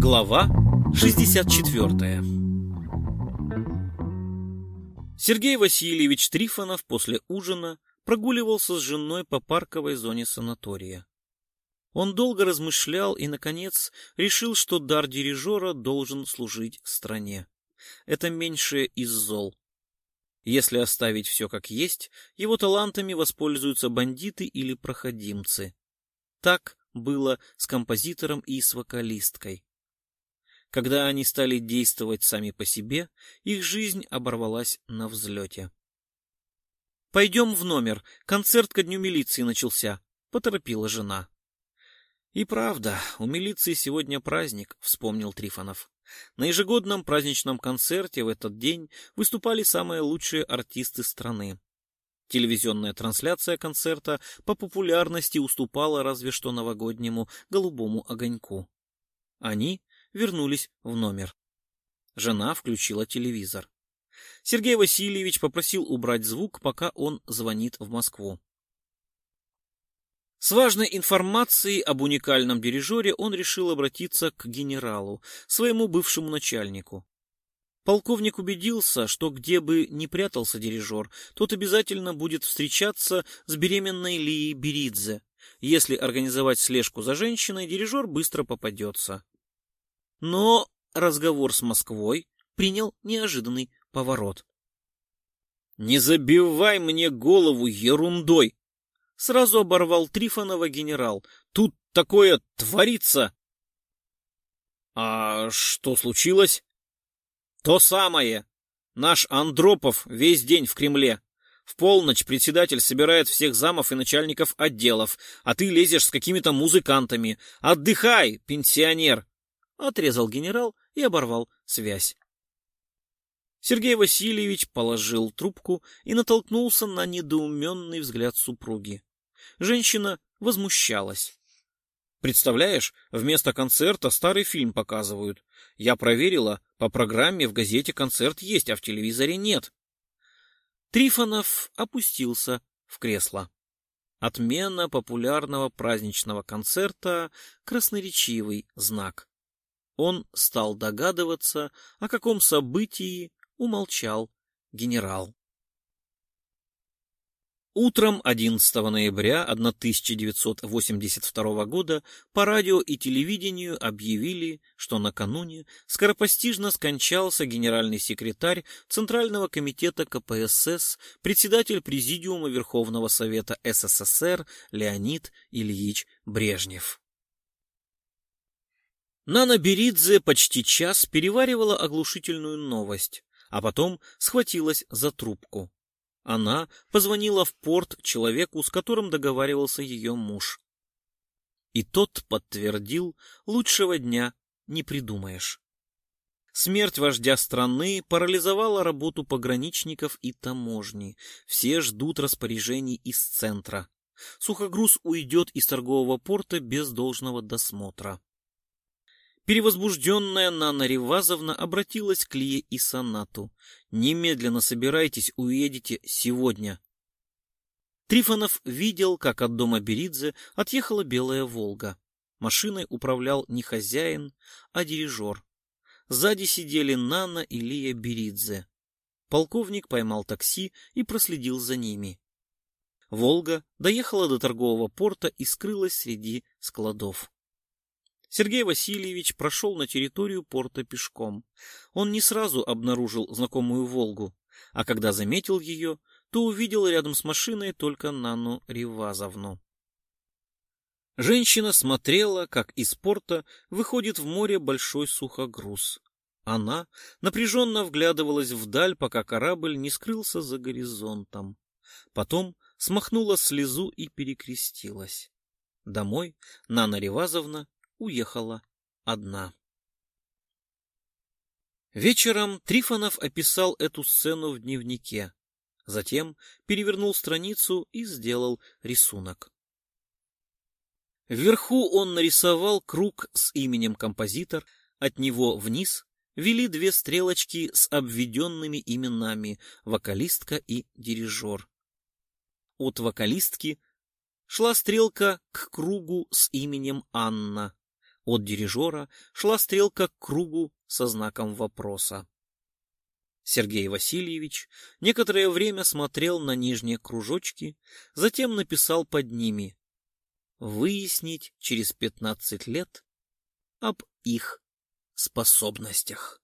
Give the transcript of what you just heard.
Глава 64 Сергей Васильевич Трифонов после ужина прогуливался с женой по парковой зоне санатория. Он долго размышлял и, наконец, решил, что дар дирижера должен служить стране. Это меньшее из зол. Если оставить все как есть, его талантами воспользуются бандиты или проходимцы. Так было с композитором и с вокалисткой. Когда они стали действовать сами по себе, их жизнь оборвалась на взлете. «Пойдем в номер, концерт ко дню милиции начался», — поторопила жена. «И правда, у милиции сегодня праздник», — вспомнил Трифонов. На ежегодном праздничном концерте в этот день выступали самые лучшие артисты страны. Телевизионная трансляция концерта по популярности уступала разве что новогоднему голубому огоньку. Они вернулись в номер. Жена включила телевизор. Сергей Васильевич попросил убрать звук, пока он звонит в Москву. С важной информацией об уникальном дирижере он решил обратиться к генералу, своему бывшему начальнику. Полковник убедился, что где бы ни прятался дирижер, тот обязательно будет встречаться с беременной Лией Беридзе. Если организовать слежку за женщиной, дирижер быстро попадется. Но разговор с Москвой принял неожиданный поворот. «Не забивай мне голову ерундой!» Сразу оборвал Трифонова генерал. «Тут такое творится!» «А что случилось?» «То самое. Наш Андропов весь день в Кремле. В полночь председатель собирает всех замов и начальников отделов, а ты лезешь с какими-то музыкантами. Отдыхай, пенсионер!» отрезал генерал и оборвал связь. Сергей Васильевич положил трубку и натолкнулся на недоуменный взгляд супруги. Женщина возмущалась. Представляешь, вместо концерта старый фильм показывают. Я проверила, по программе в газете концерт есть, а в телевизоре нет. Трифонов опустился в кресло. Отмена популярного праздничного концерта — красноречивый знак. Он стал догадываться, о каком событии умолчал генерал. Утром 11 ноября 1982 года по радио и телевидению объявили, что накануне скоропостижно скончался генеральный секретарь Центрального комитета КПСС, председатель Президиума Верховного Совета СССР Леонид Ильич Брежнев. Нана Беридзе почти час переваривала оглушительную новость, а потом схватилась за трубку. Она позвонила в порт человеку, с которым договаривался ее муж. И тот подтвердил, лучшего дня не придумаешь. Смерть вождя страны парализовала работу пограничников и таможни. Все ждут распоряжений из центра. Сухогруз уйдет из торгового порта без должного досмотра. Перевозбужденная Нана Ревазовна обратилась к Лие и Санату. «Немедленно собирайтесь, уедете сегодня». Трифонов видел, как от дома Беридзе отъехала белая «Волга». Машиной управлял не хозяин, а дирижер. Сзади сидели Нана и Лия Беридзе. Полковник поймал такси и проследил за ними. «Волга» доехала до торгового порта и скрылась среди складов. Сергей Васильевич прошел на территорию порта пешком. Он не сразу обнаружил знакомую «Волгу», а когда заметил ее, то увидел рядом с машиной только Нану Ривазовну. Женщина смотрела, как из порта выходит в море большой сухогруз. Она напряженно вглядывалась вдаль, пока корабль не скрылся за горизонтом. Потом смахнула слезу и перекрестилась. Домой Нана Ревазовна уехала одна. Вечером Трифонов описал эту сцену в дневнике. Затем перевернул страницу и сделал рисунок. Вверху он нарисовал круг с именем композитор, от него вниз вели две стрелочки с обведенными именами вокалистка и дирижер. От вокалистки шла стрелка к кругу с именем Анна. От дирижера шла стрелка к кругу со знаком вопроса. Сергей Васильевич некоторое время смотрел на нижние кружочки, затем написал под ними «Выяснить через пятнадцать лет об их способностях».